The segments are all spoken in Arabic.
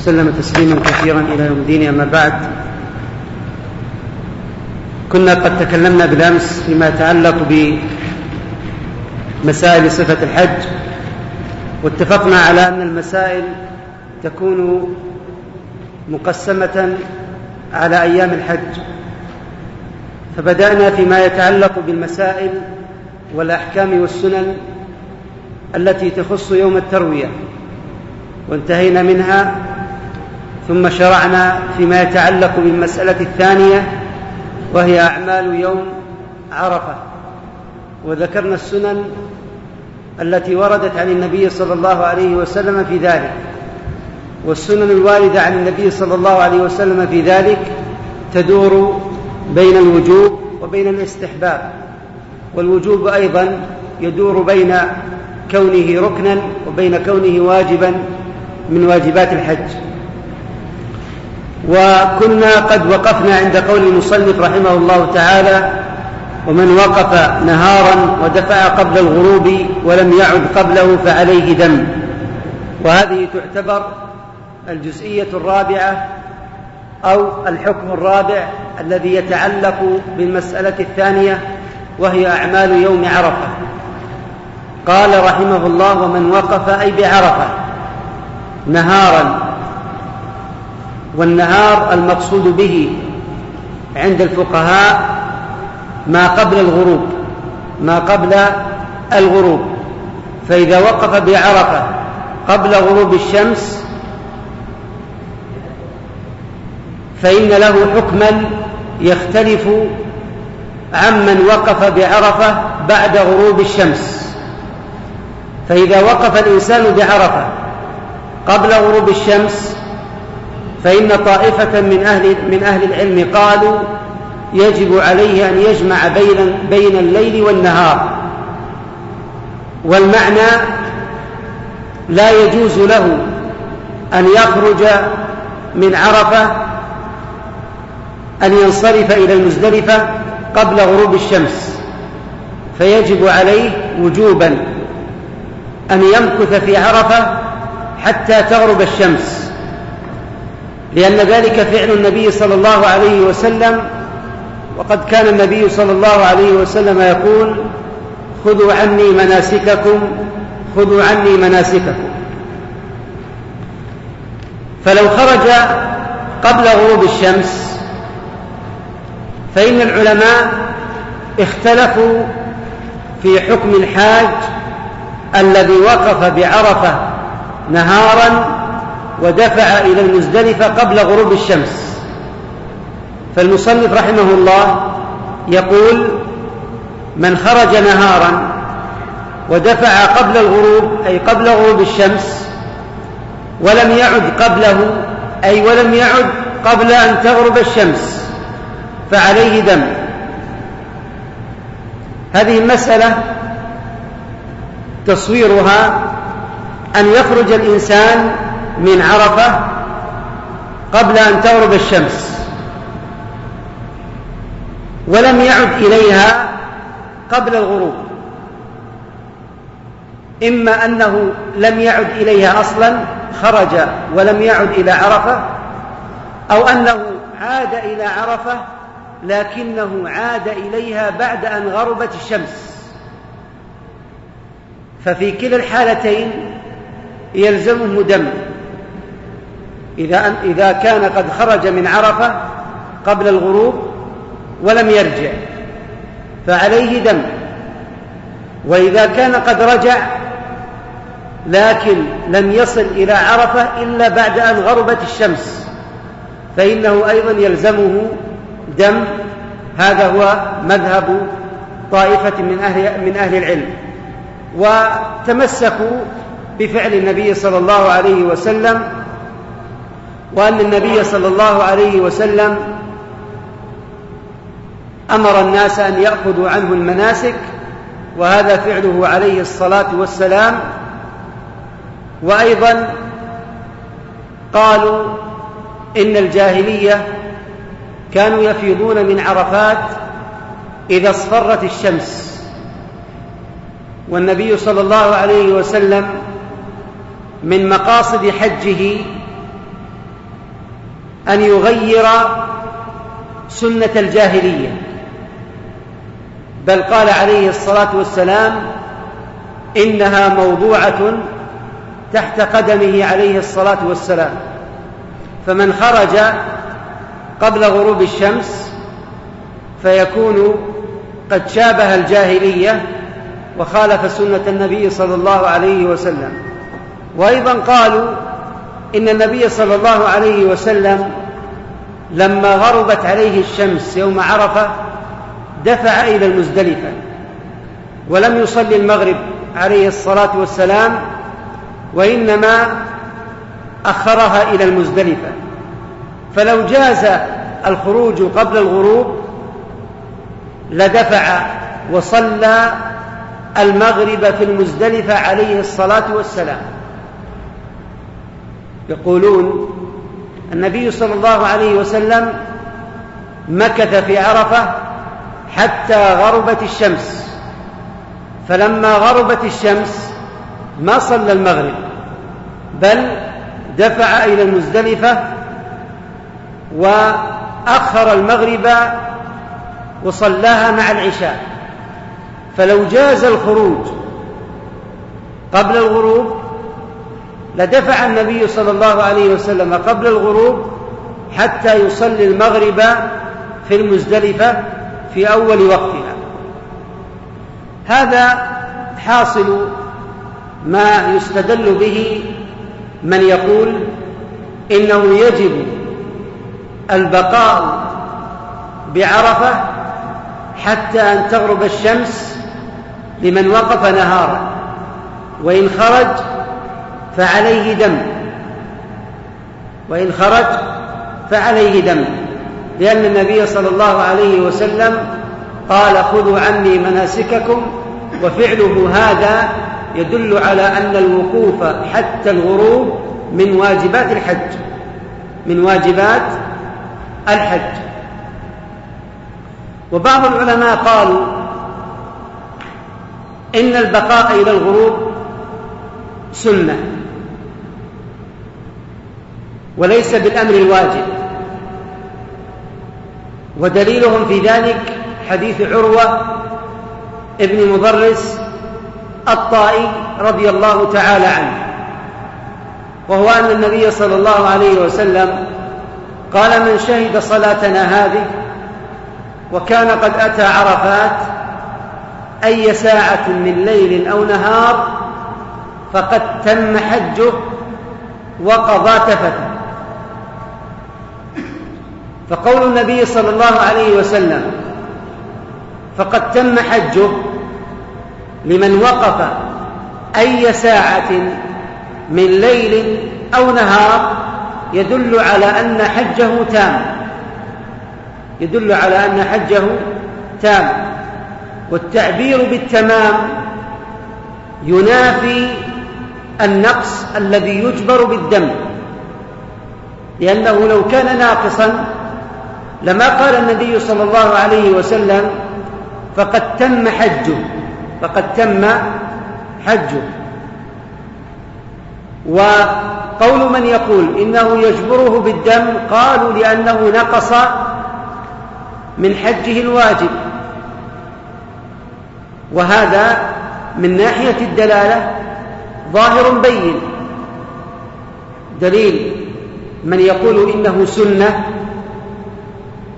وسلم تسليما كثيرا إلى يوم الدين أما بعد كنا قد تكلمنا بالأمس فيما يتعلق بمسائل صفة الحج واتفقنا على أن المسائل تكون مقسمة على أيام الحج. فبدأنا فيما يتعلق بالمسائل والأحكام والسنن التي تخص يوم التروية وانتهينا منها ثم شرعنا فيما يتعلق بالمسألة الثانية وهي أعمال يوم عرفة. وذكرنا السنن التي وردت عن النبي صلى الله عليه وسلم في ذلك. والسنن الواردة عن النبي صلى الله عليه وسلم في ذلك تدور بين الوجوب وبين الاستحباب. والوجوب أيضا يدور بين كونه ركنا وبين كونه واجبا من واجبات الحج. وكنا قد وقفنا عند قول المصنف رحمه الله تعالى ومن وقف نهارا ودفع قبل الغروب ولم يعد قبله فعليه دم وهذه تعتبر الجزئية الرابعة أو الحكم الرابع الذي يتعلق بالمسألة الثانية وهي أعمال يوم عرفة. قال رحمه الله ومن وقف أي بعرفة نهارا والنهار المقصود به عند الفقهاء ما قبل الغروب ما قبل الغروب. فإذا وقف بعرفة قبل غروب الشمس فإن له حكما يختلف عمن وقف بعرفة بعد غروب الشمس. فإذا وقف الإنسان بعرفة قبل غروب الشمس فإن طائفة من أهل من أهل العلم قالوا يجب عليه أن يجمع بين بين الليل والنهار. والمعنى لا يجوز له أن يخرج من عرفة أن ينصرف إلى المزدلفة قبل غروب الشمس. فيجب عليه وجوبا أن يمكث في عرفة حتى تغرب الشمس. لأن ذلك فعل النبي صلى الله عليه وسلم وقد كان النبي صلى الله عليه وسلم يقول خذوا عني مناسككم خذوا عني مناسككم. فلو خرج قبل غروب الشمس فإن العلماء اختلفوا في حكم الحاج الذي وقف بعرفة نهارا ودفع إلى المزدلفة قبل غروب الشمس. فالمصنف رحمه الله يقول من خرج نهارا ودفع قبل الغروب أي قبل غروب الشمس ولم يعد قبله أي ولم يعد قبل أن تغرب الشمس فعليه دم. هذه المسألة تصويرها أن يخرج الإنسان من عرفة قبل أن تغرب الشمس. ولم يعد إليها قبل الغروب. إما أنه لم يعد إليها أصلا خرج ولم يعد إلى عرفة أو أنه عاد إلى عرفة لكنه عاد إليها بعد أن غربت الشمس. ففي كلا الحالتين يلزمه دم. إذا, إذا كان قد خرج من عرفة قبل الغروب ولم يرجع فعليه دم. وإذا كان قد رجع لكن لم يصل إلى عرفة إلا بعد أن غربت الشمس فإنه أيضا يلزمه دم. هذا هو مذهب طائفة من أهل, من أهل العلم. وتمسكوا بفعل النبي صلى الله عليه وسلم وأن النبي صلى الله عليه وسلم أمر الناس أن يأخذوا عنه المناسك وهذا فعله عليه الصلاة والسلام. وأيضا قالوا إن الجاهلية كانوا يفيضون من عرفات إذا اصفرت الشمس. والنبي صلى الله عليه وسلم من مقاصد حجه أن يغير سنة الجاهلية. بل قال عليه الصلاة والسلام إنها موضوعة تحت قدمه عليه الصلاة والسلام. فمن خرج قبل غروب الشمس فيكون قد شابه الجاهلية وخالف سنة النبي صلى الله عليه وسلم. وأيضا قالوا إن النبي صلى الله عليه وسلم لما غربت عليه الشمس يوم عرفة دفع إلى المزدلفة. ولم يصلي المغرب عليه الصلاة والسلام وإنما أخرها إلى المزدلفة. فلو جاز الخروج قبل الغروب لدفع وصلى المغرب في المزدلفة عليه الصلاة والسلام. يقولون النبي صلى الله عليه وسلم مكث في عرفة حتى غربت الشمس. فلما غربت الشمس ما صلى المغرب بل دفع إلى المزدلفة وأخر المغرب وصلاها مع العشاء. فلو جاز الخروج قبل الغروب لدفع النبي صلى الله عليه وسلم قبل الغروب حتى يصلي المغرب في المزدلفة في أول وقتها. هذا حاصل ما يستدل به من يقول إنه يجب البقاء بعرفة حتى أن تغرب الشمس لمن وقف نهارا وإن خرج فعليه دم. وإن خرج فعليه دم. لأن النبي صلى الله عليه وسلم قال خذوا عني مناسككم وفعله هذا يدل على أن الوقوف حتى الغروب من واجبات الحج. من واجبات الحج. وبعض العلماء قالوا إن البقاء إلى الغروب سنة. وليس بالأمر الواجب. ودليلهم في ذلك حديث عروة ابن مضرس الطائي رضي الله تعالى عنه وهو أن النبي صلى الله عليه وسلم قال من شهد صلاتنا هذه وكان قد أتى عرفات أي ساعة من ليل أو نهار فقد تم حجه وقضى تفته فقول النبي صلى الله عليه وسلم فقد تم حجه لمن وقف أي ساعة من ليل أو نهار يدل على أن حجه تام. يدل على أن حجه تام. والتعبير بالتمام ينافي النقص الذي يجبر بالدم لأنه لو كان ناقصا لما قال النبي صلى الله عليه وسلم فقد تم حجه فقد تم حجه. وقول من يقول إنه يجبره بالدم قالوا لأنه نقص من حجه الواجب. وهذا من ناحية الدلالة ظاهر بين. دليل من يقول إنه سنة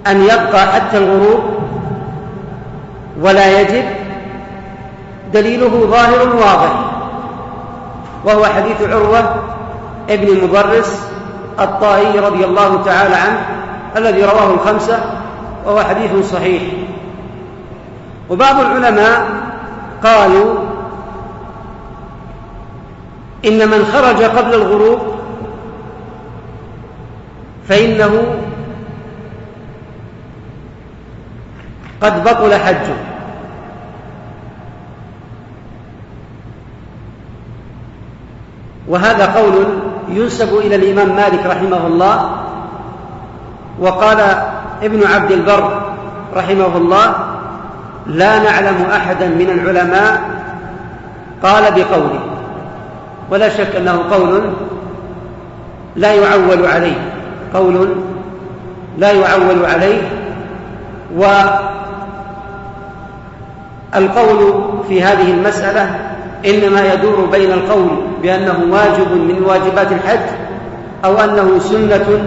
أن يبقى حتى الغروب ولا يجب دليله ظاهر واضح وهو حديث عروة ابن مضرس الطائي رضي الله تعالى عنه الذي رواه الخمسة وهو حديث صحيح. وبعض العلماء قالوا إن من خرج قبل الغروب فإنه قد بطل حجه. وهذا قول ينسب إلى الإمام مالك رحمه الله وقال ابن عبد البر رحمه الله لا نعلم أحدا من العلماء قال بقوله ولا شك أنه قول لا يعول عليه قول لا يعول عليه والقول في هذه المسألة إنما يدور بين القول بأنه واجب من واجبات الحج أو أنه سنة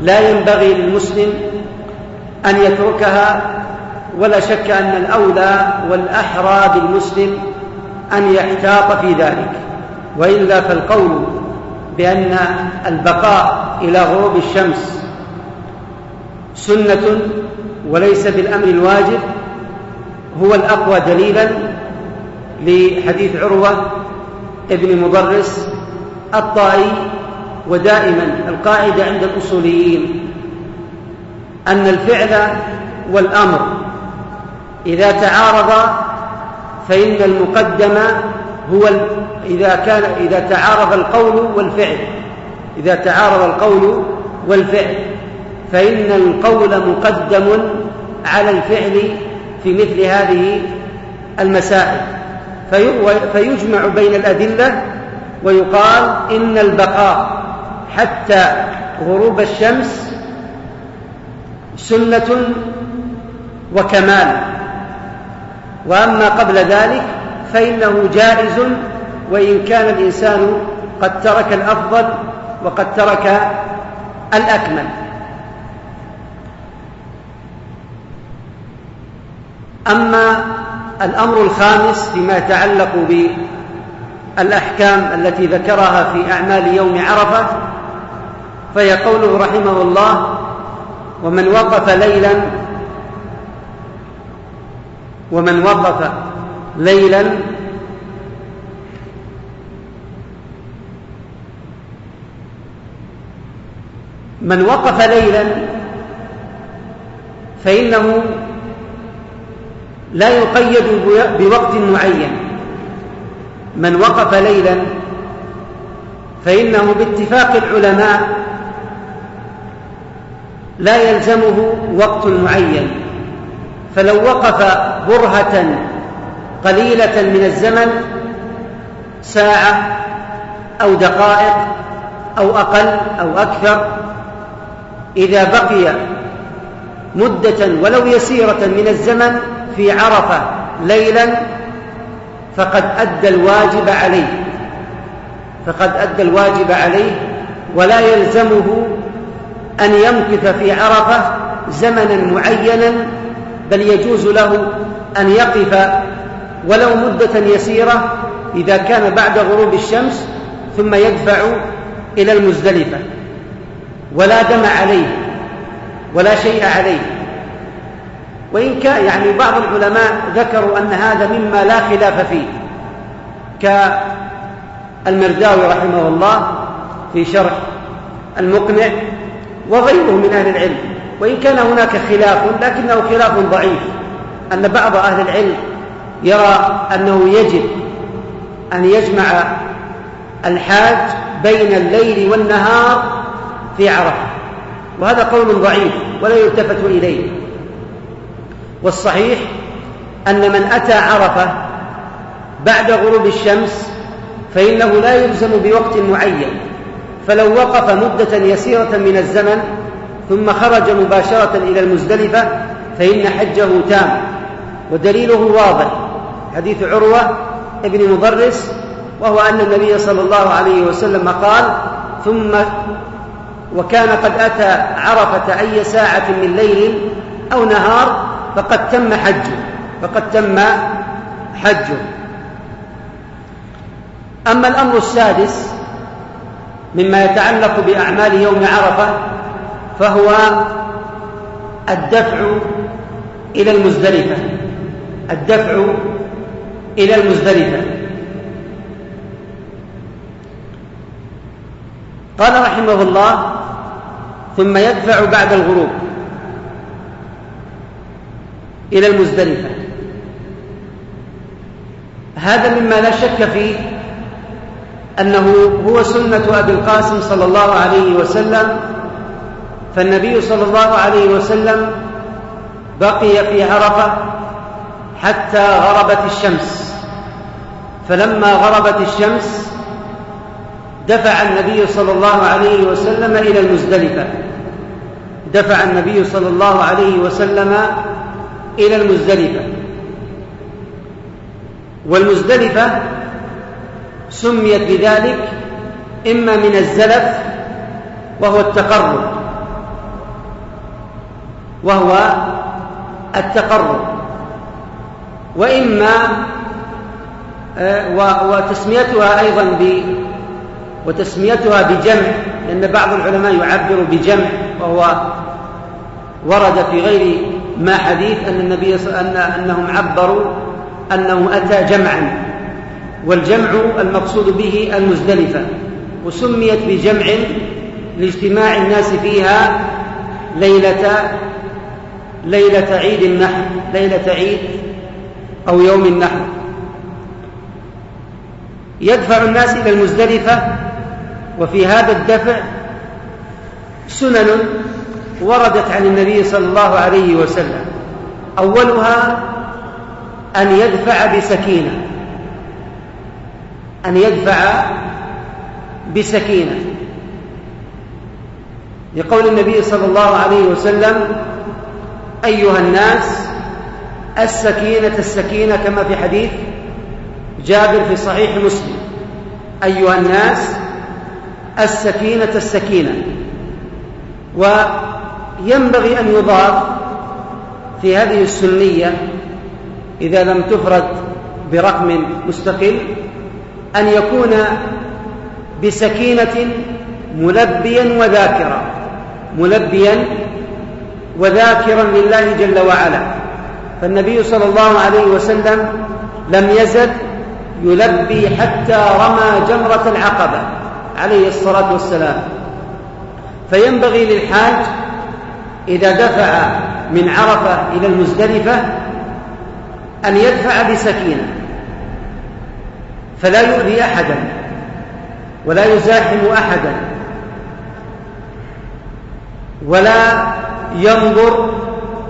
لا ينبغي للمسلم أن يتركها ولا شك أن الأولى والأحرى بالمسلم أن يحتاط في ذلك وإلا فالقول بأن البقاء إلى غروب الشمس سنة وليس بالأمر الواجب هو الأقوى دليلا لحديث عروة ابن مضرس الطائي ودائما القاعدة عند الأصوليين أن الفعل والأمر إذا تعارضا فإن المقدم هو إذا كان إذا تعارض القول والفعل. إذا تعارض القول والفعل. فإن القول مقدم على الفعل في مثل هذه المسائل. فيجمع بين الأدلة ويقال إن البقاء حتى غروب الشمس سنة وكمال. وأما قبل ذلك فإنه جائز وإن كان الإنسان قد ترك الأفضل وقد ترك الأكمل. أما الأمر الخامس فيما يتعلق بالأحكام التي ذكرها في أعمال يوم عرفة فهي قوله رحمه الله ومن وقف ليلا ومن وقف ليلا من وقف ليلا فإنه لا يقيد بوقت معين. من وقف ليلا فإنه باتفاق العلماء لا يلزمه وقت معين. فلو وقف برهة قليلة من الزمن ساعة أو دقائق أو أقل أو أكثر إذا بقي مدة ولو يسيرة من الزمن في عرفة ليلا فقد أدى الواجب عليه فقد أدى الواجب عليه ولا يلزمه أن يمكث في عرفة زمنا معينا بل يجوز له أن يقف ولو مدة يسيرة إذا كان بعد غروب الشمس ثم يدفع إلى المزدلفة. ولا دم عليه ولا شيء عليه. وإن كان يعني بعض العلماء ذكروا أن هذا مما لا خلاف فيه. كالمرداوي رحمه الله في شرح المقنع وغيره من أهل العلم. وإن كان هناك خلاف لكنه خلاف ضعيف. أن بعض أهل العلم يرى أنه يجب أن يجمع الحاج بين الليل والنهار في عرفة. وهذا قول ضعيف ولا يلتفت إليه. والصحيح أن من أتى عرفة بعد غروب الشمس فإنه لا يلزم بوقت معين فلو وقف مدة يسيرة من الزمن ثم خرج مباشرة إلى المزدلفة فإن حجه تام. ودليله واضح حديث عروة ابن مضرس وهو أن النبي صلى الله عليه وسلم قال ثم وكان قد أتى عرفة أي ساعة من ليل أو نهار فقد تم حجه فقد تم حجه أما الأمر السادس مما يتعلق بأعمال يوم عرفة فهو الدفع إلى المزدلفة. الدفع إلى المزدلفة. قال رحمه الله ثم يدفع بعد الغروب إلى المزدلفة. هذا مما لا شك فيه أنه هو سنة أبي القاسم صلى الله عليه وسلم فالنبي صلى الله عليه وسلم بقي في عرفة حتى غربت الشمس. فلما غربت الشمس دفع النبي صلى الله عليه وسلم إلى المزدلفة. دفع النبي صلى الله عليه وسلم إلى المزدلفة. والمزدلفة سميت بذلك إما من الزلف وهو التقرب وهو التقرب وإما آه، وتسميتها أيضا ب وتسميتها بجمع لأن بعض العلماء يعبر بجمع وهو ورد في غير ما حديث أن النبي أن أنهم عبروا أنه أتى جمعا والجمع المقصود به المزدلفة وسميت بجمع لاجتماع الناس فيها ليلة ليلة عيد النحر ليلة عيد أو يوم النحر. يدفع الناس إلى المزدلفة وفي هذا الدفع سنن وردت عن النبي صلى الله عليه وسلم. أولها أن يدفع بسكينة. أن يدفع بسكينة. لقول النبي صلى الله عليه وسلم أيها الناس السكينة السكينة كما في حديث جابر في صحيح مسلم. أيها الناس السكينة السكينة. وينبغي أن يضاف في هذه السنية إذا لم تفرد برقم مستقل أن يكون بسكينة ملبيا وذاكرا ملبيا وذاكرا لله جل وعلا. فالنبي صلى الله عليه وسلم لم يزل يلبي حتى رمى جمرة العقبة عليه الصلاة والسلام. فينبغي للحاج إذا دفع من عرفة إلى المزدلفة أن يدفع بسكينة فلا يؤذي أحدا ولا يزاحم أحدا ولا ينظر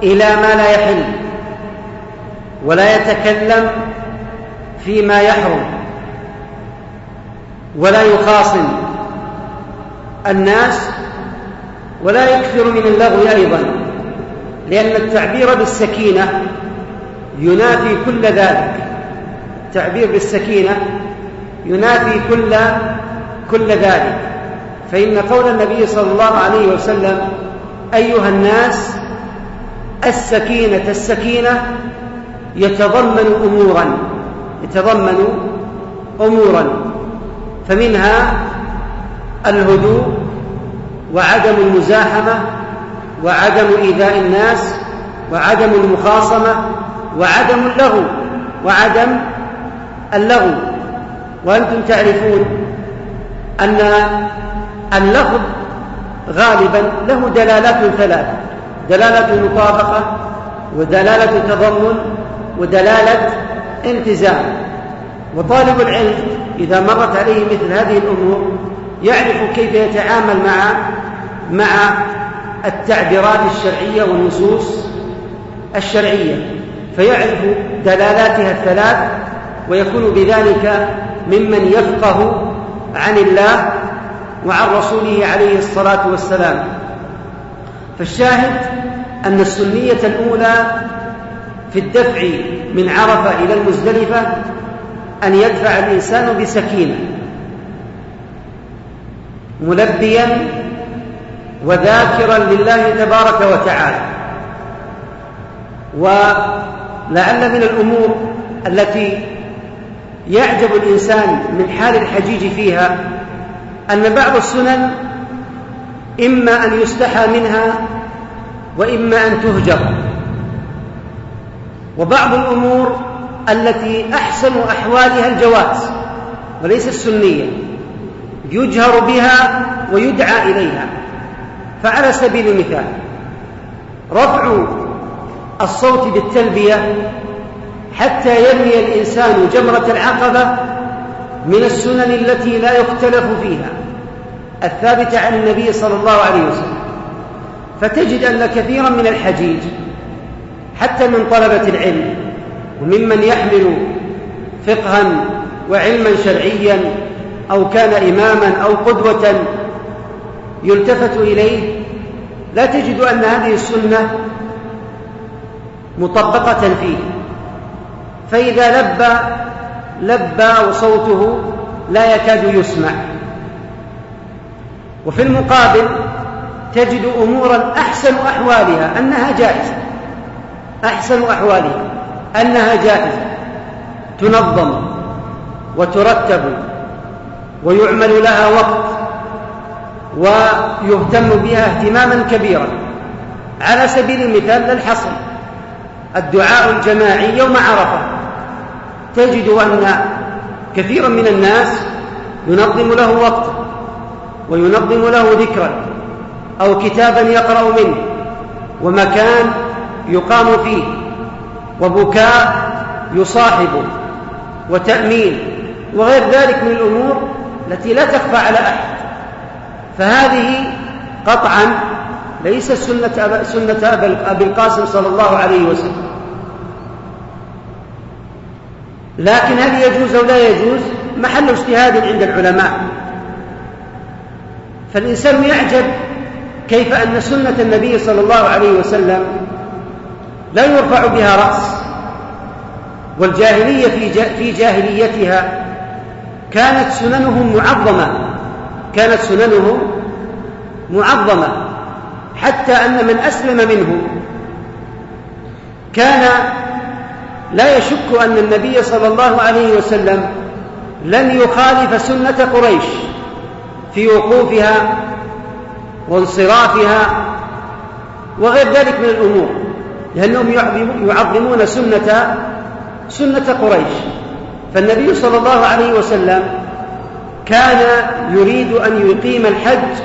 إلى ما لا يحل ولا يتكلم فيما يحرم ولا يخاصم الناس ولا يكثر من اللغو أيضا لأن التعبير بالسكينة ينافي كل ذلك. التعبير بالسكينة ينافي كل كل ذلك. فإن قول النبي صلى الله عليه وسلم أيها الناس السكينة السكينة يتضمن أمورا يتضمن أمورا. فمنها الهدوء وعدم المزاحمة وعدم إيذاء الناس وعدم المخاصمة وعدم اللغو وعدم اللغو. وأنتم تعرفون أن اللفظ غالبا له دلالات ثلاث دلالة مطابقة ودلالة تضمن ودلالة التزام. وطالب العلم إذا مرت عليه مثل هذه الأمور يعرف كيف يتعامل مع مع التعبيرات الشرعية والنصوص الشرعية فيعرف دلالاتها الثلاث ويكون بذلك ممن يفقه عن الله وعن رسوله عليه الصلاة والسلام. فالشاهد أن السنية الأولى في الدفع من عرفة إلى المزدلفة أن يدفع الإنسان بسكينة ملبيا وذاكرا لله تبارك وتعالى. ولعل من الأمور التي يعجب الإنسان من حال الحجيج فيها أن بعض السنن إما أن يستحى منها وإما أن تهجر. وبعض الأمور التي أحسن أحوالها الجواز وليس السنية يجهر بها ويدعى إليها. فعلى سبيل المثال رفع الصوت بالتلبية حتى يرمي الإنسان جمرة العقبة من السنن التي لا يختلف فيها الثابتة عن النبي صلى الله عليه وسلم. فتجد أن كثيرا من الحجيج حتى من طلبة العلم وممن يحمل فقها وعلما شرعيا أو كان إماما أو قدوة يلتفت إليه لا تجد أن هذه السنة مطبقة فيه. فإذا لبى لبى وصوته لا يكاد يسمع. وفي المقابل تجد أمورا أحسن أحوالها أنها جائزة. أحسن أحوالها أنها جائزة. تنظم وترتب ويعمل لها وقت. ويهتم بها اهتماما كبيرا. على سبيل المثال للحصر الدعاء الجماعي يوم عرفة. تجد أن كثيرا من الناس ينظم له وقتا وينظم له ذكرا أو كتابا يقرأ منه ومكان يقام فيه وبكاء يصاحبه وتأمين وغير ذلك من الأمور التي لا تخفى على أحد. فهذه قطعا ليست سنة سنة أبي القاسم صلى الله عليه وسلم. لكن هل يجوز أو لا يجوز؟ محل اجتهاد عند العلماء. فالإنسان يعجب كيف أن سنة النبي صلى الله عليه وسلم لا يرفع بها رأس والجاهلية في في جاهليتها كانت سننهم معظمة. كانت سننهم معظمة حتى أن من أسلم منهم كان لا يشك أن النبي صلى الله عليه وسلم لن يخالف سنة قريش في وقوفها وانصرافها وغير ذلك من الأمور لأنهم يعظمون سنة سنة قريش. فالنبي صلى الله عليه وسلم كان يريد أن يقيم الحج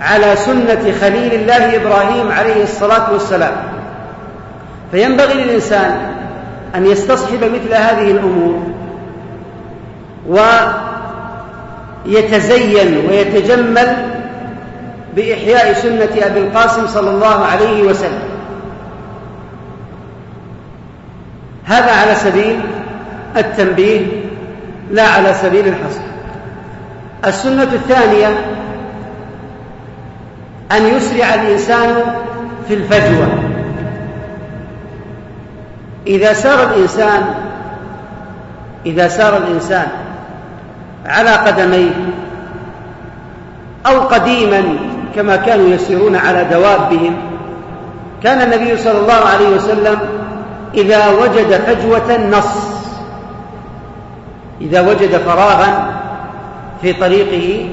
على سنة خليل الله إبراهيم عليه الصلاة والسلام. فينبغي للإنسان أن يستصحب مثل هذه الأمور ويتزين ويتجمل بإحياء سنة أبي القاسم صلى الله عليه وسلم. هذا على سبيل التنبيه لا على سبيل الحصر. السنة الثانية أن يسرع الإنسان في الفجوة. إذا سار الإنسان إذا سار الإنسان على قدميه أو قديما كما كانوا يسيرون على دوابهم كان النبي صلى الله عليه وسلم إذا وجد فجوة نص إذا وجد فراغا في طريقه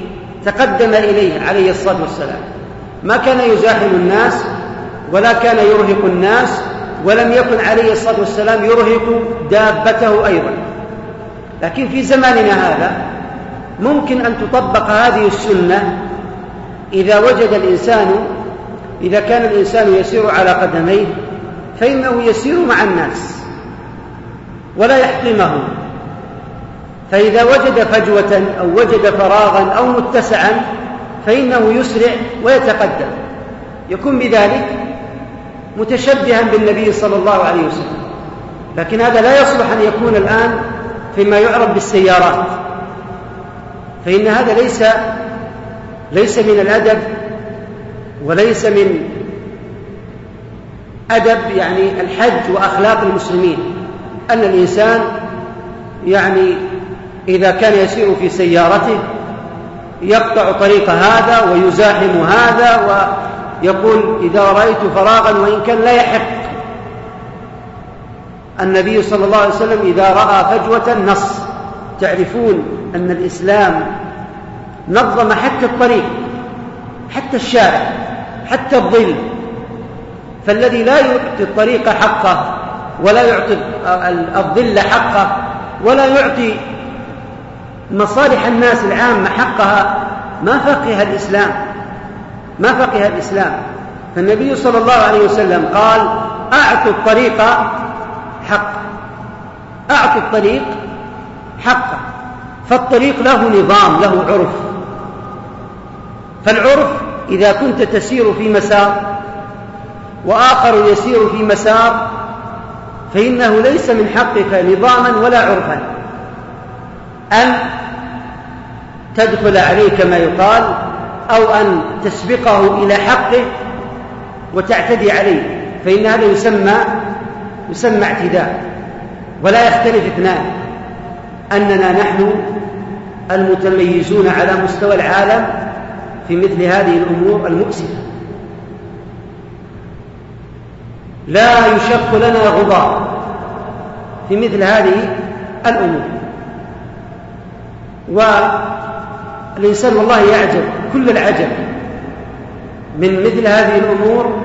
تقدم إليه عليه الصلاة والسلام. ما كان يزاحم الناس ولا كان يرهق الناس ولم يكن عليه الصلاة والسلام يرهق دابته أيضا. لكن في زماننا هذا ممكن أن تطبق هذه السنة إذا وجد الإنسان إذا كان الإنسان يسير على قدميه فإنه يسير مع الناس ولا يحطمهم. فإذا وجد فجوة أو وجد فراغا أو متسعا فإنه يسرع ويتقدم. يكون بذلك متشبها بالنبي صلى الله عليه وسلم. لكن هذا لا يصلح أن يكون الآن فيما يعرف بالسيارات. فإن هذا ليس ليس من الأدب وليس من أدب يعني الحج وأخلاق المسلمين. أن الإنسان يعني إذا كان يسير في سيارته يقطع طريق هذا ويزاحم هذا ويقول إذا رأيت فراغا وإن كان لا يحق. النبي صلى الله عليه وسلم إذا رأى فجوة نص. تعرفون أن الإسلام نظم حتى الطريق حتى الشارع حتى الظل. فالذي لا يعطي الطريق حقه ولا يعطي الظل حقه ولا يعطي مصالح الناس العامة حقها ما فقه الإسلام. ما فقه الإسلام. فالنبي صلى الله عليه وسلم قال أعطوا الطريق حق. أعطوا الطريق حقه فالطريق له نظام له عرف. فالعرف إذا كنت تسير في مسار وآخر يسير في مسار فإنه ليس من حقك نظاما ولا عرفا. أن تدخل عليه كما يقال أو أن تسبقه إلى حقه وتعتدي عليه فإن هذا يسمى يسمى اعتداء. ولا يختلف اثنان أننا نحن المتميزون على مستوى العالم في مثل هذه الأمور المؤسفة. لا يشق لنا غبار في مثل هذه الأمور. والإنسان والله يعجب كل العجب. من مثل هذه الأمور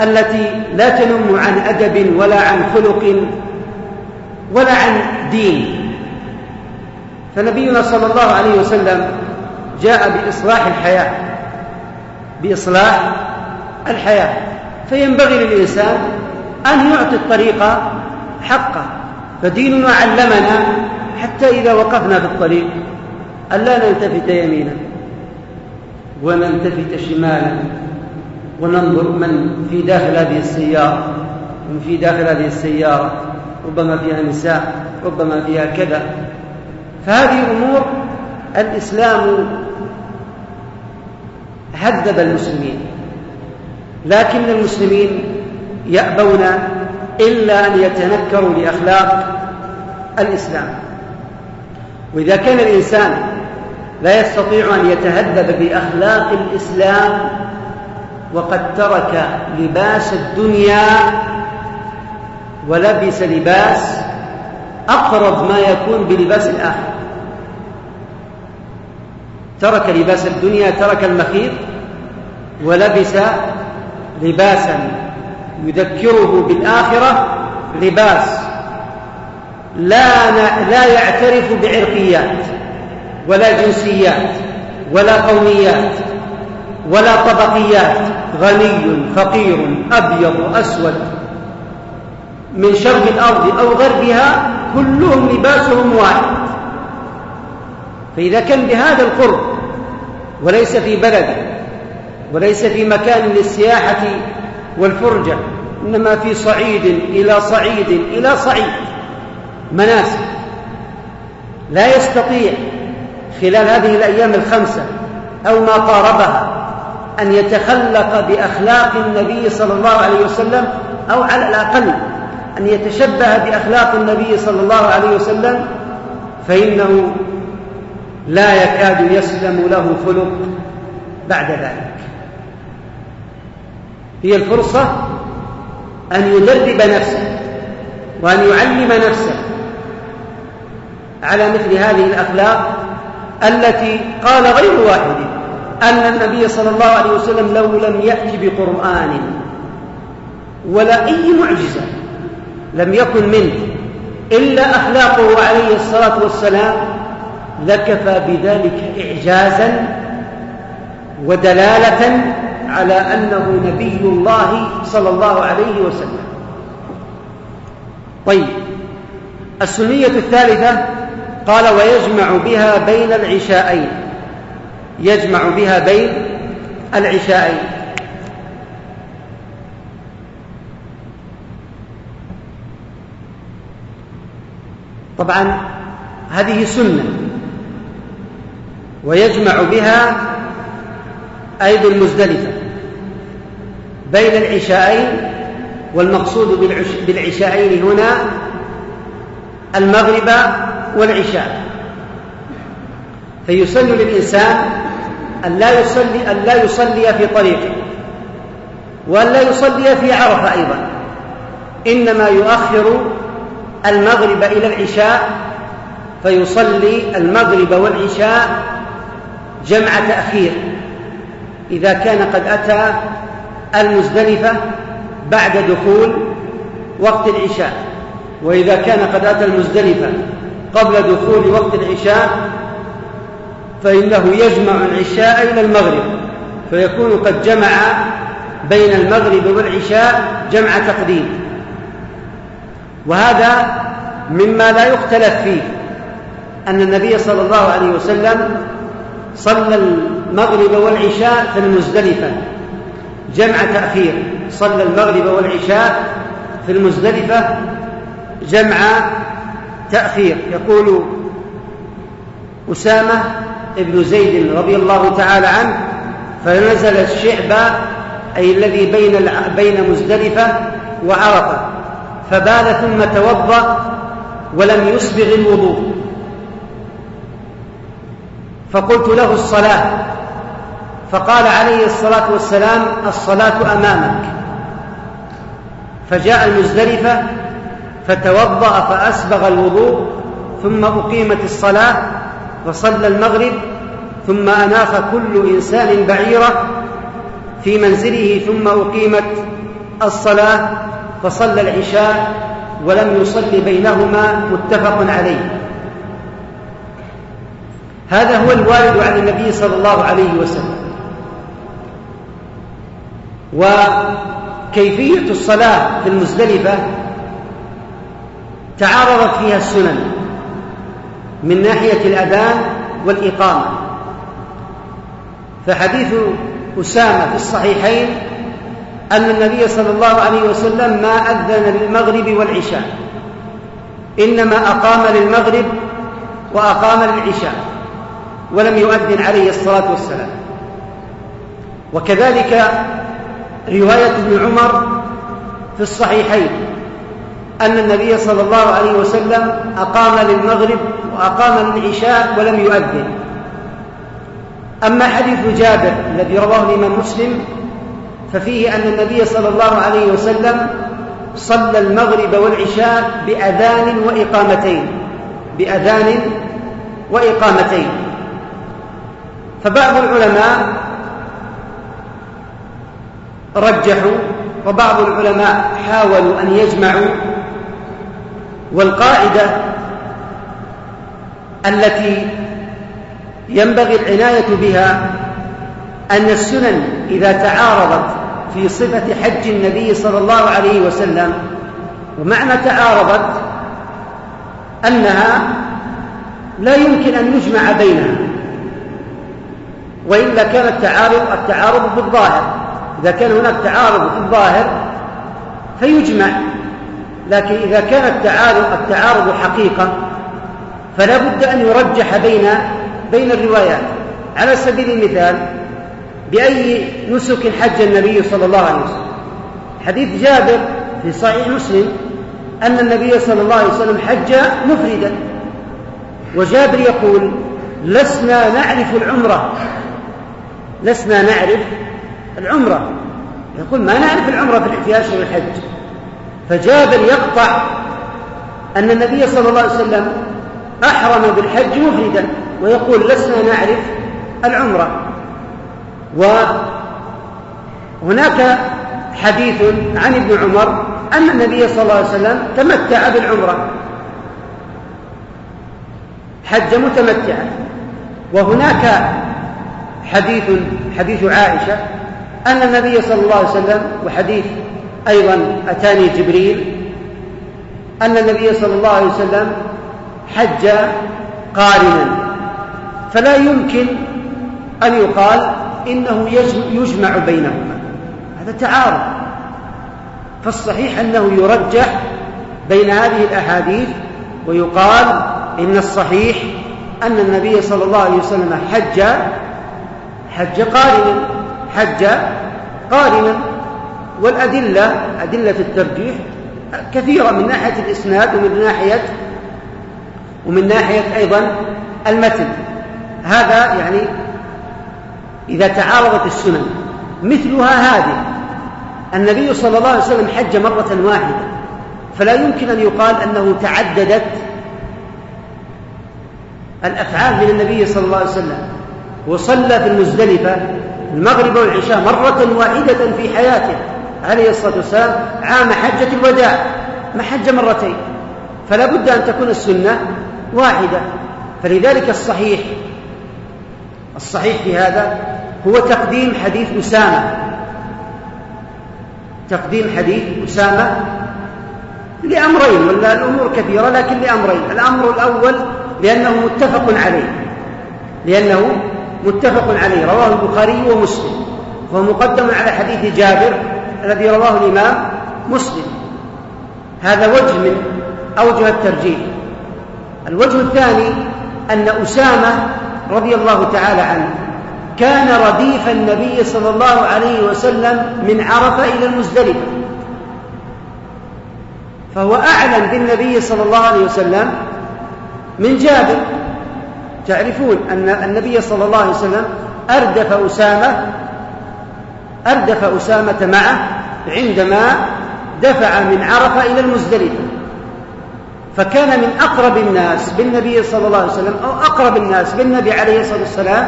التي لا تنم عن أدب ولا عن خلق ولا عن دين. فنبينا صلى الله عليه وسلم جاء بإصلاح الحياة بإصلاح الحياة. فينبغي للإنسان أن يعطي الطريق حقه. فديننا علمنا حتى إذا وقفنا في الطريق ألا نلتفت يمينا ونلتفت شمالا وننظر من في داخل هذه السيارة من في داخل هذه السيارة ربما فيها نساء ربما فيها كذا. فهذه أمور الإسلام هذب المسلمين. لكن المسلمين يأبون إلا أن يتنكروا لأخلاق الإسلام. وإذا كان الإنسان لا يستطيع أن يتهذب بأخلاق الإسلام وقد ترك لباس الدنيا ولبس لباس أقرب ما يكون بلباس الآخر ترك لباس الدنيا ترك المخيط ولبس لباسا. يذكره بالآخرة لباس لا لا يعترف بعرقيات ولا جنسيات ولا قوميات ولا طبقيات. غني فقير أبيض أسود. من شرق الأرض أو غربها كلهم لباسهم واحد. فإذا كان بهذا القرب وليس في بلد وليس في مكان للسياحة والفرجة إنما في صعيد إلى صعيد إلى صعيد. مناسك لا يستطيع خلال هذه الأيام الخمسة أو ما قاربها أن يتخلق بأخلاق النبي صلى الله عليه وسلم أو على الأقل أن يتشبه بأخلاق النبي صلى الله عليه وسلم فإنه لا يكاد يسلم له خلق بعد ذلك. هي الفرصة أن يدرب نفسه وأن يعلم نفسه. على مثل هذه الأخلاق التي قال غير واحد أن النبي صلى الله عليه وسلم لو لم يأتي بقرآن ولا أي معجزة لم يكن منه إلا أخلاقه عليه الصلاة والسلام لكفى بذلك إعجازا ودلالة على أنه نبي الله صلى الله عليه وسلم. طيب السنية الثالثة قال ويجمع بها بين العشاءين. يجمع بها بين العشاءين. طبعا هذه سنة. ويجمع بها أيضا المزدلفة بين العشاءين والمقصود بالعشاءين هنا المغرب والعشاء. فيسن للإنسان أن لا يصلي أن لا يصلي في طريقه وأن لا يصلي في عرفة أيضا. إنما يؤخر المغرب إلى العشاء فيصلي المغرب والعشاء جمع تأخير. إذا كان قد أتى المزدلفة بعد دخول وقت العشاء وإذا كان قد أتى المزدلفة قبل دخول وقت العشاء فإنه يجمع العشاء إلى المغرب فيكون قد جمع بين المغرب والعشاء جمع تقديم. وهذا مما لا يختلف فيه أن النبي صلى الله عليه وسلم صلى المغرب والعشاء في المزدلفة جمع تأخير صلى المغرب والعشاء في المزدلفة جمع تأخير. يقول أسامة ابن زيد رضي الله تعالى عنه فنزل الشعب أي الذي بين بين مزدلفة وعرفة فبال ثم توضأ ولم يسبغ الوضوء. فقلت له الصلاة. فقال عليه الصلاة والسلام الصلاة أمامك. فجاء المزدلفة فتوضأ فأسبغ الوضوء ثم أقيمت الصلاة وصلى المغرب ثم أناخ كل إنسان بعيرة في منزله ثم أقيمت الصلاة فصلى العشاء ولم يصل بينهما متفق عليه. هذا هو الوارد عن النبي صلى الله عليه وسلم. وكيفية الصلاة في المزدلفة؟ تعارضت فيها السنن من ناحية الأذان والإقامة. فحديث أسامة في الصحيحين أن النبي صلى الله عليه وسلم ما أذن للمغرب والعشاء إنما أقام للمغرب وأقام للعشاء ولم يؤذن عليه الصلاة والسلام. وكذلك رواية ابن عمر في الصحيحين أن النبي صلى الله عليه وسلم أقام للمغرب وأقام للعشاء ولم يؤذن. أما حديث جابر الذي رواه الإمام مسلم ففيه أن النبي صلى الله عليه وسلم صلى المغرب والعشاء بأذان وإقامتين بأذان وإقامتين. فبعض العلماء رجحوا وبعض العلماء حاولوا أن يجمعوا والقاعدة التي ينبغي العناية بها أن السنن إذا تعارضت في صفة حج النبي صلى الله عليه وسلم ومعنى تعارضت أنها لا يمكن أن يجمع بينها وإلا كان التعارض التعارض في الظاهر إذا كان هناك تعارض في الظاهر فيجمع لكن إذا كان التعارض التعارض حقيقة فلا بد أن يرجح بين بين الروايات. على سبيل المثال بأي نسك حج النبي صلى الله عليه وسلم؟ حديث جابر في صحيح مسلم أن النبي صلى الله عليه وسلم حج مفردا. وجابر يقول لسنا نعرف العمرة. لسنا نعرف العمرة. يقول ما نعرف العمرة في أشهر الحج فجابر يقطع أن النبي صلى الله عليه وسلم أحرم بالحج مفردا ويقول لسنا نعرف العمرة. وهناك حديث عن ابن عمر أن النبي صلى الله عليه وسلم تمتع بالعمرة. حج متمتعا وهناك حديث حديث عائشة أن النبي صلى الله عليه وسلم وحديث أيضا أتاني جبريل أن النبي صلى الله عليه وسلم حج قارنا فلا يمكن أن يقال إنه يجمع بينهما. هذا تعارض. فالصحيح أنه يرجح بين هذه الأحاديث ويقال إن الصحيح أن النبي صلى الله عليه وسلم حج حج قارنا حج قارنا. والأدلة أدلة الترجيح كثيرة من ناحية الإسناد ومن ناحية ومن ناحية أيضا المتن. هذا يعني إذا تعارضت السنن مثلها هذه النبي صلى الله عليه وسلم حج مرة واحدة فلا يمكن أن يقال أنه تعددت الأفعال من النبي صلى الله عليه وسلم. وصلى في المزدلفة المغرب والعشاء مرة واحدة في حياته. عليه الصلاة والسلام عام حجة الوداع ما حج مرتين. فلا بد أن تكون السنة واحدة. فلذلك الصحيح الصحيح في هذا هو تقديم حديث أسامة. تقديم حديث أسامة لأمرين ولا الأمور كثيرة لكن لأمرين. الأمر الأول لأنه متفق عليه لأنه متفق عليه رواه البخاري ومسلم. وهو مقدم على حديث جابر الذي رواه الإمام مسلم. هذا وجه من أوجه الترجيح. الوجه الثاني أن أسامة رضي الله تعالى عنه كان رديف النبي صلى الله عليه وسلم من عرفة إلى المزدلفة. فهو أعلم بالنبي صلى الله عليه وسلم من جابر. تعرفون أن النبي صلى الله عليه وسلم أردف أسامة أردف أسامة معه عندما دفع من عرفة إلى المزدلفة فكان من أقرب الناس بالنبي صلى الله عليه وسلم أو أقرب الناس بالنبي عليه الصلاة والسلام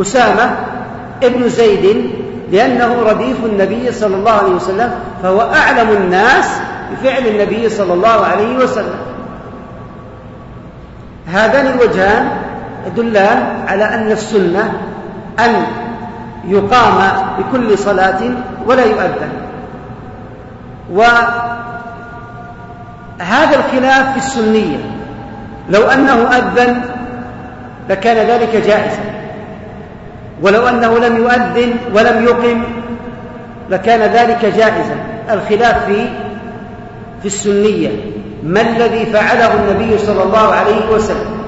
أسامة ابن زيد لأنه رديف النبي صلى الله عليه وسلم فهو أعلم الناس بفعل النبي صلى الله عليه وسلم. هذان الوجهان يدلان على أن السنة أن يقام بكل صلاة ولا يؤذن. وهذا الخلاف في السنية. لو أنه أذن لكان ذلك جائزا. ولو أنه لم يؤذن ولم يقم لكان ذلك جائزا. الخلاف في في السنية. ما الذي فعله النبي صلى الله عليه وسلم؟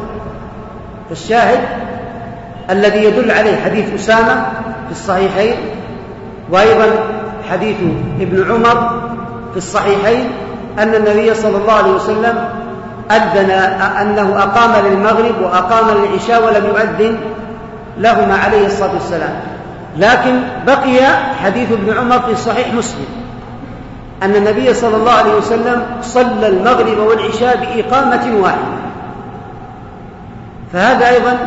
فالشاهد الذي يدل عليه حديث أسامة في الصحيحين وأيضا حديث ابن عمر في الصحيحين أن النبي صلى الله عليه وسلم أذن أنه أقام للمغرب وأقام للعشاء ولم يؤذن لهما عليه الصلاة والسلام. لكن بقي حديث ابن عمر في صحيح مسلم أن النبي صلى الله عليه وسلم صلى المغرب والعشاء بإقامة واحدة. فهذا أيضا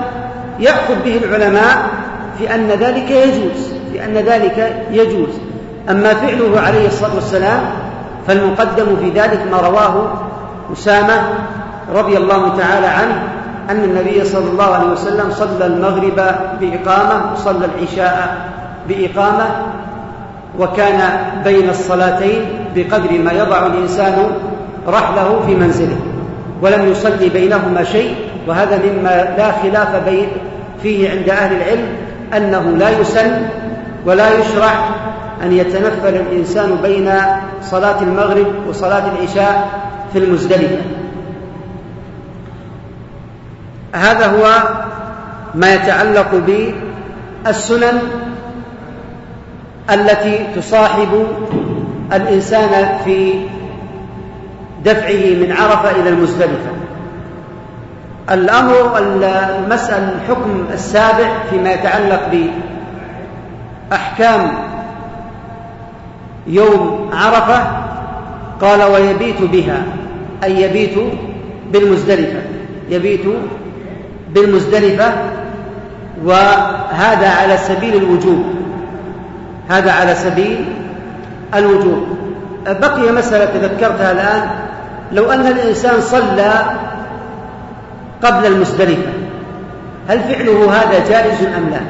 يأخذ به العلماء في أن ذلك يجوز في أن ذلك يجوز. أما فعله عليه الصلاة والسلام فالمقدم في ذلك ما رواه أسامة رضي الله تعالى عنه أن النبي صلى الله عليه وسلم صلى المغرب بإقامة وصلى العشاء بإقامة وكان بين الصلاتين بقدر ما يضع الإنسان رحله في منزله ولم يصلي بينهما شيء وهذا مما لا خلاف بين فيه عند أهل العلم أنه لا يسن ولا يشرع أن يتنفل الإنسان بين صلاة المغرب وصلاة العشاء في المزدلفة. هذا هو ما يتعلق بالسنن التي تصاحب الإنسان في دفعه من عرفة إلى المزدلفة. الأمر المسألة الحكم السابع فيما يتعلق بأحكام يوم عرفة قال ويبيت بها أي يبيت بالمزدلفة يبيت بالمزدلفة وهذا على سبيل الوجوب هذا على سبيل الوجوب. بقي مسألة تذكرتها الآن لو أن الإنسان صلى قبل المزدلفة هل فعله هذا جائز أم لا؟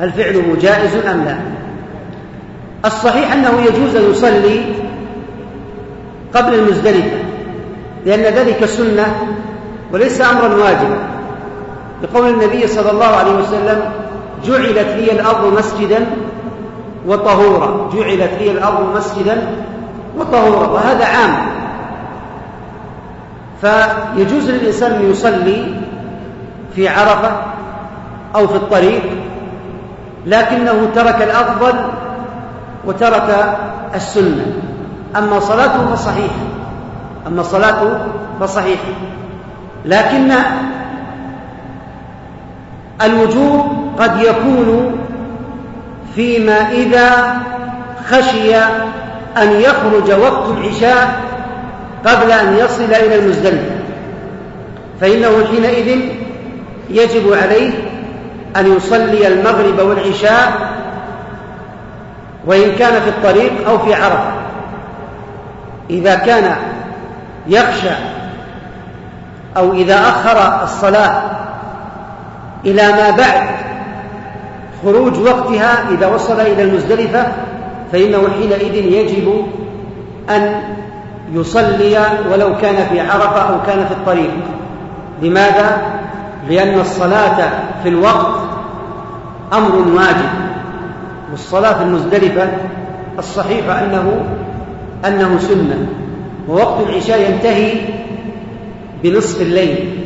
هل فعله جائز أم لا؟ الصحيح أنه يجوز أن يصلي قبل المزدلفة لأن ذلك سنة وليس أمرا واجبا. لقول النبي صلى الله عليه وسلم جعلت لي الأرض مسجدا وطهورا. جعلت لي الأرض مسجدا وطهورا وهذا عام. فيجوز للإنسان أن يصلي في عرفة أو في الطريق لكنه ترك الأفضل وترك السنة. أما صلاته فصحيحة. أما صلاته فصحيحة. لكن الوجوب قد يكون فيما إذا خشي أن يخرج وقت العشاء قبل أن يصل إلى المزدلفة. فإنه حينئذ يجب عليه أن يصلي المغرب والعشاء وإن كان في الطريق أو في عرفة إذا كان يخشى أو إذا أخر الصلاة إلى ما بعد خروج وقتها إذا وصل إلى المزدلفة فإنه حينئذ يجب أن يصلي ولو كان في عرفة أو كان في الطريق. لماذا؟ لأن الصلاة في الوقت أمر واجب. والصلاة في المزدلفة الصحيح أنه أنه سنة. ووقت العشاء ينتهي بنصف الليل.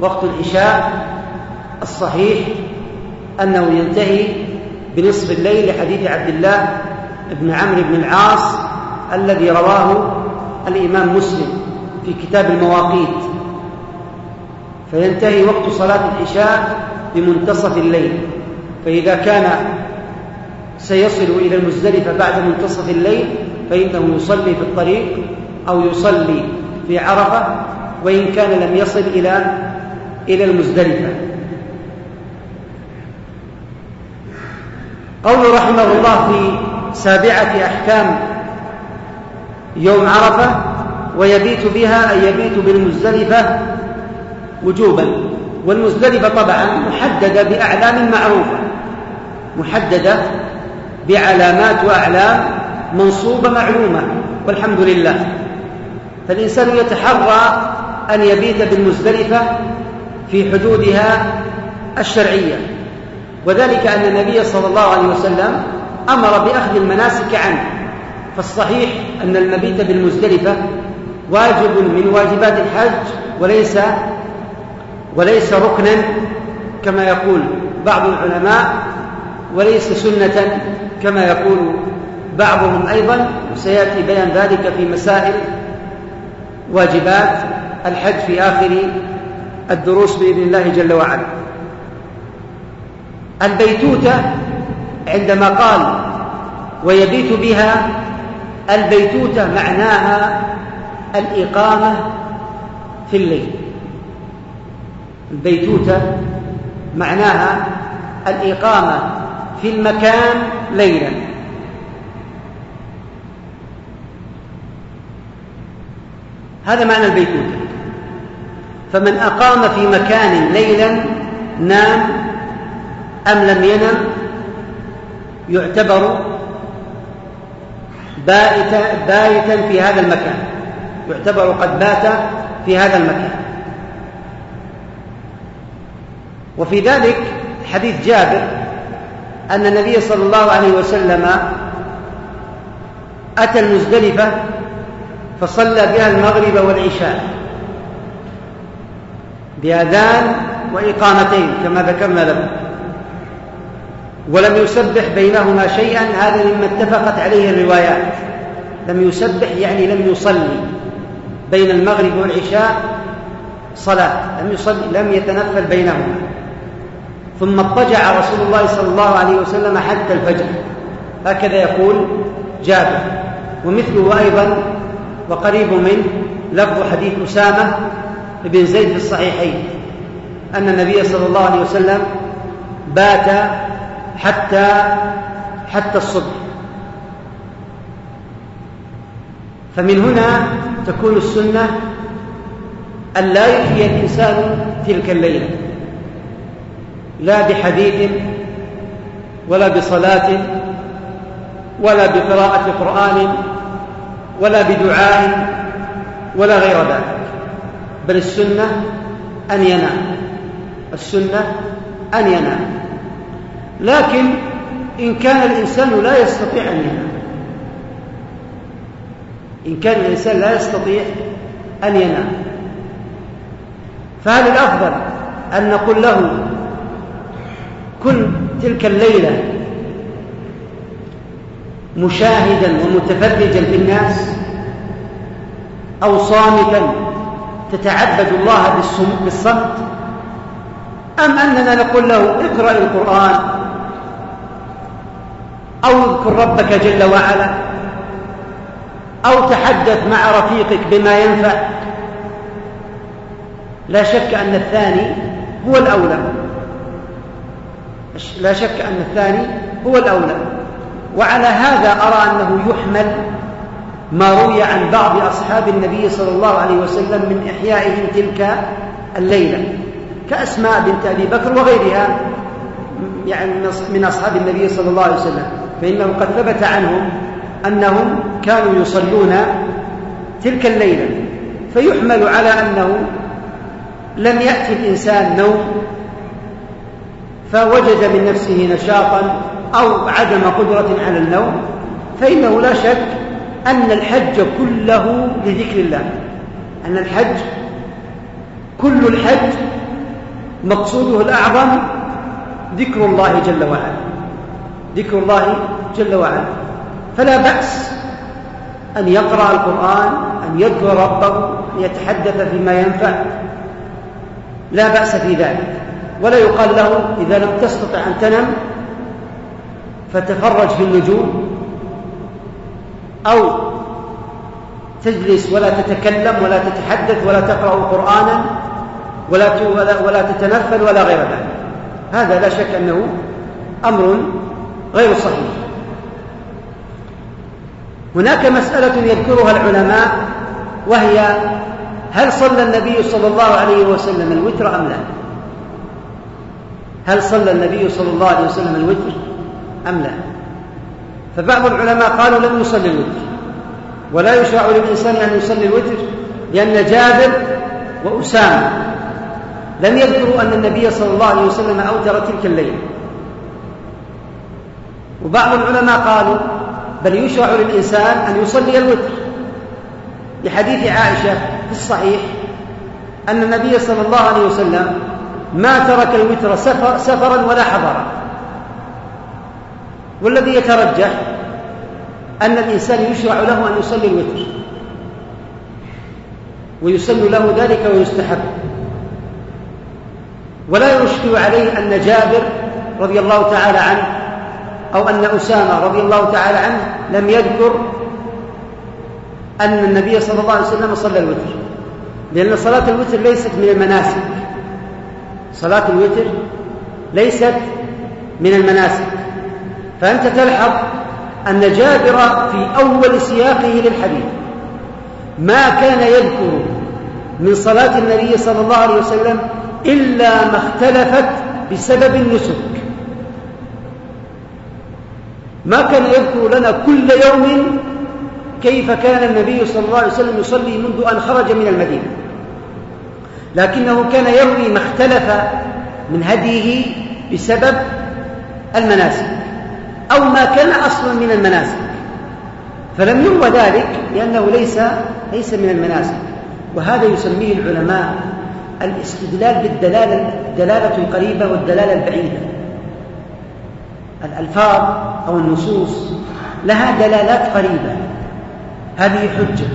وقت العشاء الصحيح أنه ينتهي بنصف الليل لحديث عبد الله بن عمرو بن العاص الذي رواه الإمام مسلم في كتاب المواقيت. فينتهي وقت صلاة العشاء بمنتصف الليل. فإذا كان سيصل إلى المزدلفة بعد منتصف الليل فإنه يصلي في الطريق أو يصلي في عرفة وإن كان لم يصل إلى إلى المزدلفة. قول رحمه الله في سابعة أحكام يوم عرفة ويبيت بها أي يبيت بالمزدلفة وجوبا. والمزدلفة طبعا محددة بأعلام معروفة. محددة بعلامات وأعلام منصوبة معلومة والحمد لله. فالإنسان يتحرى أن يبيت بالمزدلفة في حدودها الشرعية. وذلك أن النبي صلى الله عليه وسلم أمر بأخذ المناسك عنه. فالصحيح أن المبيت بالمزدلفة واجب من واجبات الحج وليس وليس ركنا كما يقول بعض العلماء وليس سنة كما يقول بعضهم أيضا وسيأتي بيان ذلك في مسائل واجبات الحج في آخر الدروس بإذن الله جل وعلا. البيتوتة عندما قال ويبيت بها البيتوتة معناها الإقامة في الليل. البيتوتة معناها الإقامة في المكان ليلا. هذا معنى البيتوتة فمن أقام في مكان ليلا نام أم لم ينم يعتبر بائتا, بايتا في هذا المكان. يعتبر قد بات في هذا المكان. وفي ذلك حديث جابر أن النبي صلى الله عليه وسلم أتى المزدلفة فصلى بها المغرب والعشاء بأذان وإقامتين كما ذكرنا لكم. ولم يسبح بينهما شيئا هذا مما اتفقت عليه الروايات. لم يسبح يعني لم يصلي بين المغرب والعشاء صلاة لم يصلي لم يتنفل بينهما. ثم اضطجع رسول الله صلى الله عليه وسلم حتى الفجر. هكذا يقول جابر. ومثله أيضا وقريب منه لفظ حديث أسامة بن زيد في الصحيحين. أن النبي صلى الله عليه وسلم بات حتى حتى الصبح. فمن هنا تكون السنة أن لا يحيي الإنسان تلك الليلة. لا بحديث ولا بصلاة ولا بقراءة قرآن ولا بدعاء ولا غير ذلك. بل السنة أن ينام. السنة أن ينام. لكن إن كان الإنسان لا يستطيع أن ينام. إن كان الإنسان لا يستطيع أن ينام. فهل الأفضل أن نقول له كن تلك الليلة مشاهدا ومتفرجا في الناس أو صامتا تتعبد الله بالصمت؟ أم أننا نقول له اقرأ القرآن أو اذكر ربك جل وعلا أو تحدث مع رفيقك بما ينفع؟ لا شك أن الثاني هو الأولى. لا شك أن الثاني هو الأولى. وعلى هذا أرى أنه يحمل ما روي عن بعض أصحاب النبي صلى الله عليه وسلم من إحيائهم تلك الليلة كأسماء بنت أبي بكر وغيرها يعني من أصحاب النبي صلى الله عليه وسلم. فإنه قد ثبت عنهم أنهم كانوا يصلون تلك الليلة. فيحمل على أنه لم يأتي الإنسان نوم فوجد من نفسه نشاطا أو عدم قدرة على النوم فإنه لا شك أن الحج كله لذكر الله. أن الحج كل الحج مقصوده الأعظم ذكر الله جل وعلا. ذكر الله جل وعلا. فلا بأس أن يقرأ القرآن أن يذكر ربه أن يتحدث فيما ينفع. لا بأس في ذلك. ولا يقال له إذا لم تستطع أن تنم فتفرج في النجوم أو تجلس ولا تتكلم ولا تتحدث ولا تقرأ قرآنا ولا ولا تتنفل ولا غير ذلك. هذا لا شك أنه أمر غير صحيح. هناك مسألة يذكرها العلماء وهي هل صلى النبي صلى الله عليه وسلم الوتر أم لا؟ هل صلى النبي صلى الله عليه وسلم الوتر أم لا؟ فبعض العلماء قالوا لم يصلي الوتر. ولا يشرع للإنسان أن يصلي الوتر لأن جابر وأسامة لم يذكروا أن النبي صلى الله عليه وسلم أوتر تلك الليلة. وبعض العلماء قالوا بل يشرع للإنسان أن يصلي الوتر. لحديث عائشة في الصحيح أن النبي صلى الله عليه وسلم ما ترك الوتر سفر سفرا ولا حضرا. والذي يترجح أن الإنسان يشرع له أن يصلي الوتر. ويسن له ذلك ويستحب. ولا يشكل عليه أن جابر رضي الله تعالى عنه أو أن أسامة رضي الله تعالى عنه لم يذكر أن النبي صلى الله عليه وسلم صلى الوتر. لأن صلاة الوتر ليست من المناسك. صلاة الوتر ليست من المناسك. فأنت تلحظ أن جابر في أول سياقه للحديث ما كان يذكر من صلاة النبي صلى الله عليه وسلم إلا ما اختلفت بسبب النسك. ما كان يذكر لنا كل يوم كيف كان النبي صلى الله عليه وسلم يصلي منذ أن خرج من المدينة. لكنه كان يروي ما اختلف من هديه بسبب المناسك أو ما كان أصلا من المناسك فلم يروى ذلك لأنه ليس ليس من المناسك وهذا يسميه العلماء الاستدلال بالدلالة الدلالة القريبة والدلالة البعيدة. الألفاظ أو النصوص لها دلالات قريبة. هذه حجة.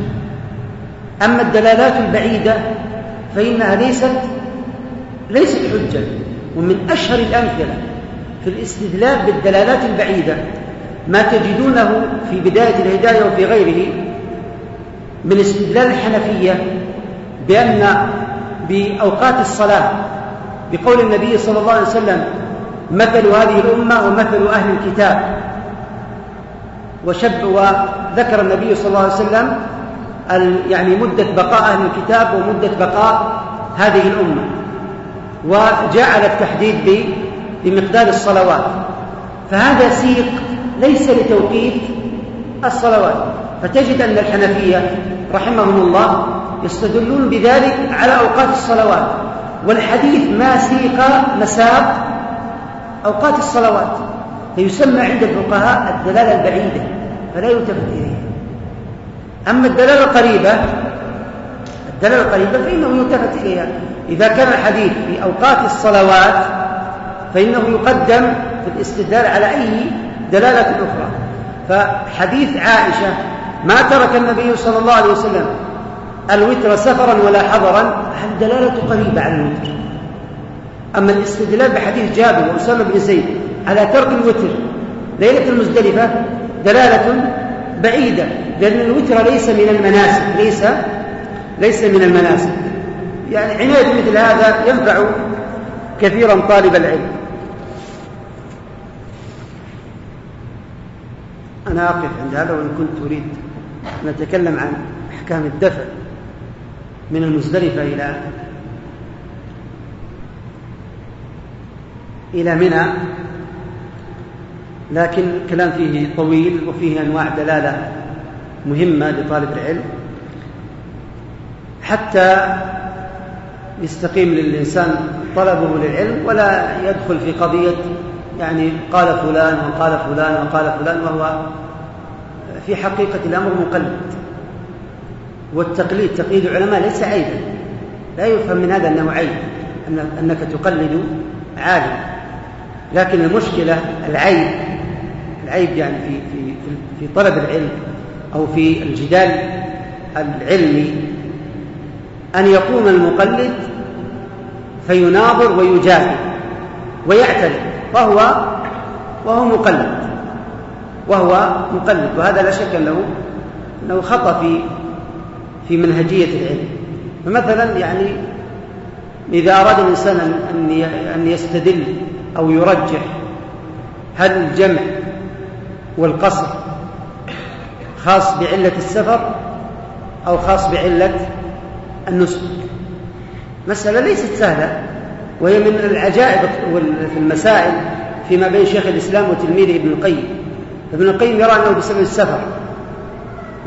أما الدلالات البعيدة فإنها ليست ليست حجة ومن أشهر الأمثلة في الاستدلال بالدلالات البعيدة ما تجدونه في بداية الهداية وفي غيره من استدلال الحنفية بأن بأوقات الصلاة بقول النبي صلى الله عليه وسلم مثل هذه الأمة ومثل أهل الكتاب. وشب وذكر النبي صلى الله عليه وسلم يعني مدة بقاء أهل الكتاب ومدة بقاء هذه الأمة. وجعل التحديد بمقدار الصلوات. فهذا سيق ليس لتوقيت الصلوات. فتجد أن الحنفية رحمهم الله يستدلون بذلك على أوقات الصلوات. والحديث ما سيق مساق أوقات الصلوات. فيسمى عند الفقهاء الدلالة البعيدة فلا يلتفت إليها أما الدلالة القريبة الدلالة القريبة فإنه يلتفت إليها. إذا كان الحديث في أوقات الصلوات فإنه يقدم في الاستدلال على أي دلالة أخرى. فحديث عائشة ما ترك النبي صلى الله عليه وسلم الوتر سفرا ولا حضرا الدلالة قريبة على الوتر. أما الاستدلال بحديث جابر وأسامة بن زيد على ترك الوتر ليلة المزدلفة دلالة بعيدة لأن الوتر ليس من المناسك ليس ليس من المناسك. يعني عناية مثل هذا ينفع كثيرا طالب العلم. أنا أقف عند هذا وإن كنت أريد أن أتكلم عن أحكام الدفع من المزدلفة إلى إلى منى. لكن الكلام فيه طويل وفيه أنواع دلالة مهمة لطالب العلم. حتى يستقيم للإنسان طلبه للعلم ولا يدخل في قضية يعني قال فلان وقال فلان وقال فلان وهو في حقيقة الأمر مقلد. والتقليد تقليد العلماء ليس عيبا. لا يفهم من هذا أنه عيب أنك تقلد عالم. لكن المشكلة العيب العيب يعني في في في طلب العلم أو في الجدال العلمي أن يقوم المقلد فيناظر ويجادل ويعترف وهو وهو مقلد وهو مقلد وهذا لا شك له أنه خطأ في في منهجية العلم. فمثلا يعني إذا أراد الإنسان أن أن يستدل أو يرجح هل الجمع والقصر خاص بعلة السفر أو خاص بعلة النسك. مسألة ليست سهلة وهي من العجائب في المسائل فيما بين شيخ الإسلام وتلميذه ابن القيم. ابن القيم يرى أنه بسبب السفر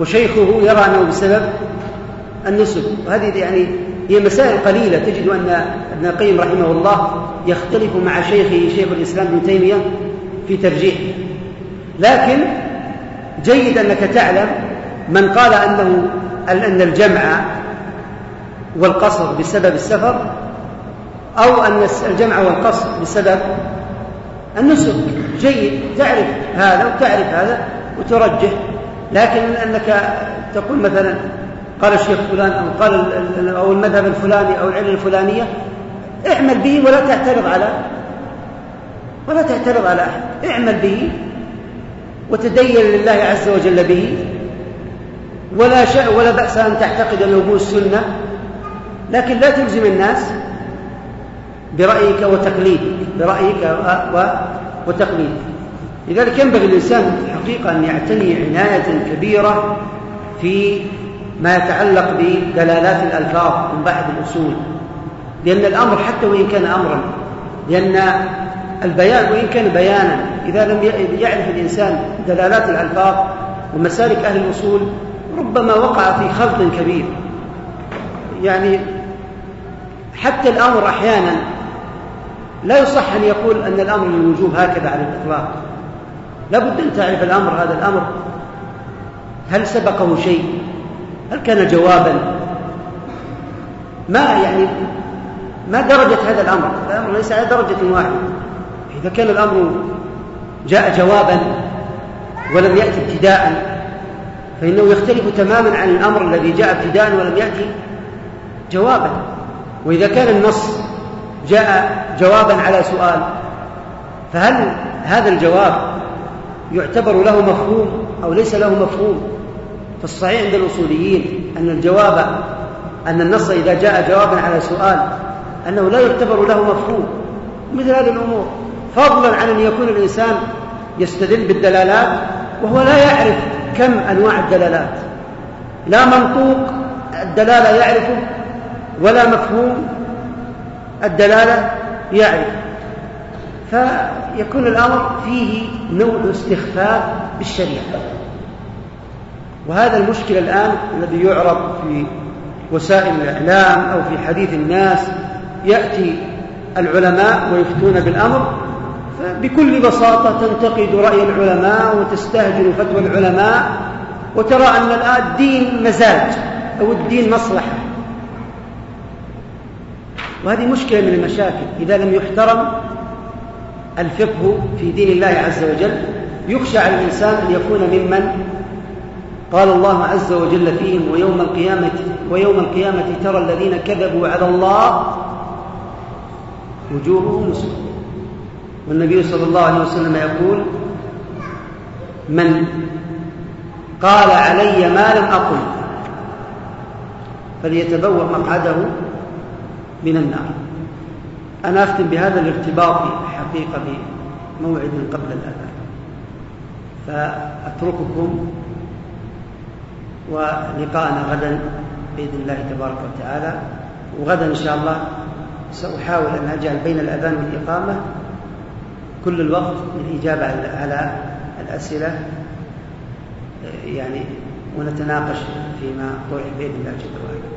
وشيخه يرى أنه بسبب النسب وهذه يعني هي مسائل قليلة تجد أن ابن القيم رحمه الله يختلف مع شيخه شيخ الإسلام ابن تيمية في ترجيحه. لكن جيد أنك تعلم من قال أنه أن الجمع والقصر بسبب السفر أو أن الجمع والقصر بسبب النسك. جيد. تعرف هذا وتعرف هذا وترجح. لكن أنك تقول مثلا قال الشيخ فلان أو قال أو المذهب الفلاني أو العلم الفلانية اعمل به ولا تعترض على ولا تعترض على أحد. اعمل به وتدين لله عز وجل به. ولا شيء ولا بأس أن تعتقد أنه هو السنة. لكن لا تلزم الناس برأيك وتقليدك. برأيك وتقليدك. لذلك ينبغي الإنسان حقيقة أن يعتني عناية كبيرة في ما يتعلق بدلالات الألفاظ من بعض الأصول. لأن الأمر حتى وإن كان أمرا. لأن البيان وإن كان بيانا إذا لم يعرف الإنسان دلالات الألفاظ ومسالك أهل الأصول ربما وقع في خلط كبير. يعني حتى الأمر أحيانا لا يصح أن يقول أن الأمر للوجوب هكذا على الإطلاق. لابد أن تعرف الأمر هذا الأمر. هل سبقه شيء؟ هل كان جوابا؟ ما يعني ما درجة هذا الأمر؟ الأمر ليس على درجة واحدة. إذا كان الأمر جاء جوابا ولم يأتي ابتداء فإنه يختلف تماما عن الأمر الذي جاء ابتداء ولم يأتي جوابا. وإذا كان النص جاء جوابا على سؤال فهل هذا الجواب يعتبر له مفهوم أو ليس له مفهوم؟ فالصحيح عند الأصوليين أن الجواب أن النص إذا جاء جوابا على سؤال أنه لا يعتبر له مفهوم مثل هذه الأمور. فضلا عن أن يكون الإنسان يستدل بالدلالات وهو لا يعرف كم أنواع الدلالات. لا منطوق الدلالة يعرفه ولا مفهوم الدلالة يعرف فيكون الأمر فيه نوع استخفاف بالشريعة. وهذا المشكل الآن الذي يعرض في وسائل الإعلام أو في حديث الناس يأتي العلماء ويفتون بالأمر بكل بساطة تنتقد رأي العلماء وتستهجن فتوى العلماء وترى أن الدين مزاج أو الدين مصلحة. وهذه مشكلة من المشاكل. إذا لم يحترم الفقه في دين الله عز وجل يخشى على الإنسان أن يكون ممن قال الله عز وجل فيهم ويوم القيامة ويوم القيامة ترى الذين كذبوا على الله وجوههم مسلمة. والنبي صلى الله عليه وسلم يقول من قال علي ما لم أقل فليتبوأ مقعده من النار. أنا أختم بهذا الارتباط حقيقة بموعد قبل الأذان. فأترككم ولقاءنا غدا بإذن الله تبارك وتعالى. وغدا إن شاء الله سأحاول أن أجعل بين الأذان والإقامة كل الوقت للإجابة على الأسئلة يعني ونتناقش فيما طرح بإذن الله جل وعلا.